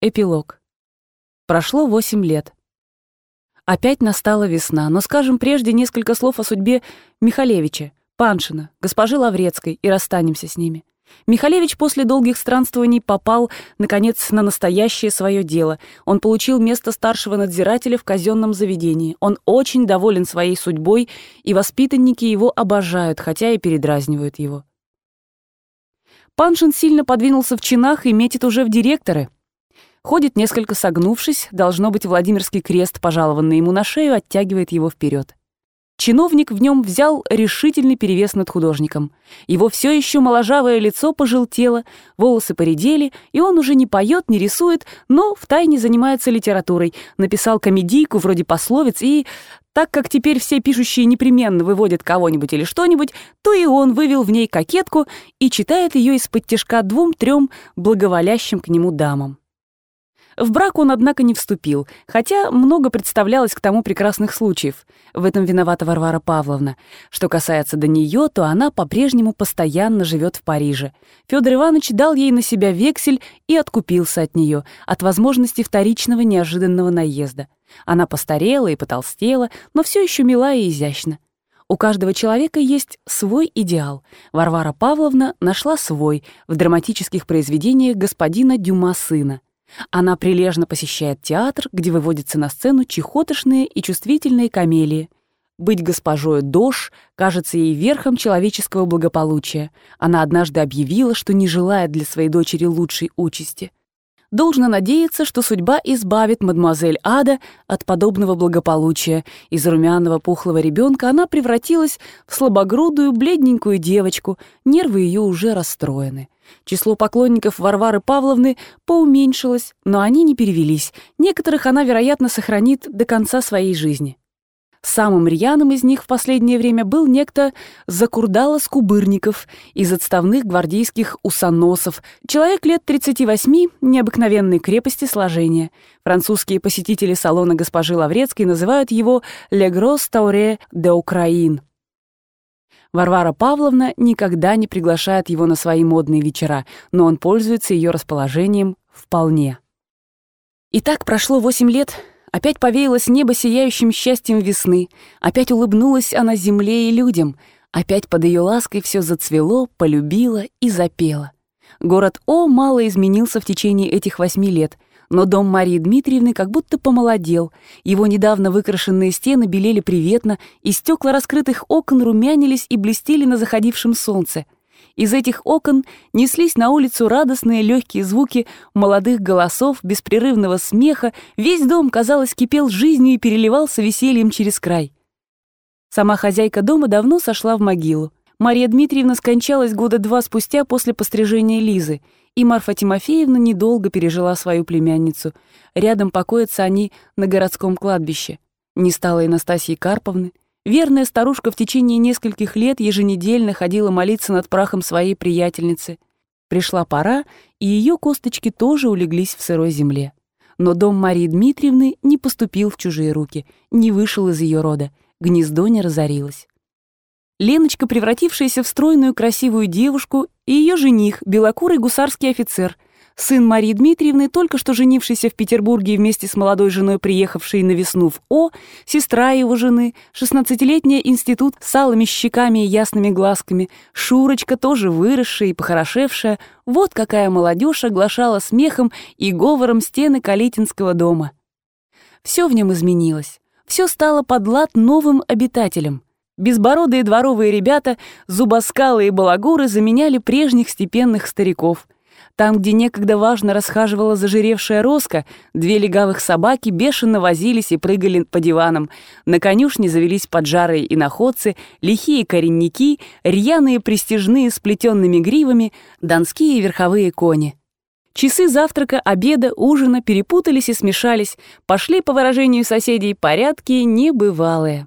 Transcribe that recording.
Эпилог. Прошло восемь лет. Опять настала весна, но скажем прежде несколько слов о судьбе Михалевича, Паншина, госпожи Лаврецкой и расстанемся с ними. Михалевич после долгих странствований попал, наконец, на настоящее свое дело. Он получил место старшего надзирателя в казенном заведении. Он очень доволен своей судьбой, и воспитанники его обожают, хотя и передразнивают его. Паншин сильно подвинулся в чинах и метит уже в директоры — Ходит несколько согнувшись, должно быть, Владимирский крест, пожалованный ему на шею, оттягивает его вперед. Чиновник в нем взял решительный перевес над художником. Его все еще моложавое лицо пожелтело, волосы поредели, и он уже не поет, не рисует, но втайне занимается литературой. Написал комедийку вроде пословиц и... Так как теперь все пишущие непременно выводят кого-нибудь или что-нибудь, то и он вывел в ней кокетку и читает ее из-под тяжка двум-трем благоволящим к нему дамам. В брак он, однако, не вступил, хотя много представлялось к тому прекрасных случаев. В этом виновата Варвара Павловна. Что касается до нее, то она по-прежнему постоянно живет в Париже. Федор Иванович дал ей на себя вексель и откупился от нее, от возможности вторичного неожиданного наезда. Она постарела и потолстела, но все еще мила и изящна. У каждого человека есть свой идеал. Варвара Павловна нашла свой в драматических произведениях господина Дюма сына. Она прилежно посещает театр, где выводятся на сцену чехотошные и чувствительные камелии. Быть госпожой Дош кажется ей верхом человеческого благополучия. Она однажды объявила, что не желает для своей дочери лучшей участи. Должно надеяться, что судьба избавит мадемуазель Ада от подобного благополучия. Из румяного пухлого ребенка она превратилась в слабогрудую, бледненькую девочку, нервы ее уже расстроены. Число поклонников Варвары Павловны поуменьшилось, но они не перевелись. Некоторых она, вероятно, сохранит до конца своей жизни. Самым рьяным из них в последнее время был некто Закурдала Скубырников из отставных гвардейских усоносов, человек лет 38, необыкновенной крепости сложения. Французские посетители салона госпожи Лаврецкой называют его «Le Gros Tauре de Украин», Варвара Павловна никогда не приглашает его на свои модные вечера, но он пользуется ее расположением вполне. И так прошло восемь лет, опять повеялось небо сияющим счастьем весны, опять улыбнулась она земле и людям, опять под ее лаской все зацвело, полюбило и запело. Город О мало изменился в течение этих восьми лет — но дом Марии Дмитриевны как будто помолодел. Его недавно выкрашенные стены белели приветно, и стекла раскрытых окон румянились и блестели на заходившем солнце. Из этих окон неслись на улицу радостные легкие звуки молодых голосов, беспрерывного смеха. Весь дом, казалось, кипел жизнью и переливался весельем через край. Сама хозяйка дома давно сошла в могилу. Мария Дмитриевна скончалась года два спустя после пострижения Лизы, и Марфа Тимофеевна недолго пережила свою племянницу. Рядом покоятся они на городском кладбище. Не стало и Настасьи Карповны. Верная старушка в течение нескольких лет еженедельно ходила молиться над прахом своей приятельницы. Пришла пора, и ее косточки тоже улеглись в сырой земле. Но дом Марии Дмитриевны не поступил в чужие руки, не вышел из ее рода, гнездо не разорилось. Леночка, превратившаяся в стройную красивую девушку, и ее жених, белокурый гусарский офицер, сын Марии Дмитриевны, только что женившийся в Петербурге вместе с молодой женой, приехавшей на весну в О, сестра его жены, шестнадцатилетняя институт с алыми щеками и ясными глазками, Шурочка, тоже выросшая и похорошевшая, вот какая молодежь оглашала смехом и говором стены Калитинского дома. Все в нем изменилось, все стало под лад новым обитателям — Безбородые дворовые ребята, зубоскалы и балагуры заменяли прежних степенных стариков. Там, где некогда важно расхаживала зажиревшая роска, две легавых собаки бешено возились и прыгали по диванам. На конюшне завелись поджарые иноходцы, лихие коренники, рьяные пристижные с плетенными гривами, донские верховые кони. Часы завтрака, обеда, ужина перепутались и смешались, пошли, по выражению соседей, порядки небывалые.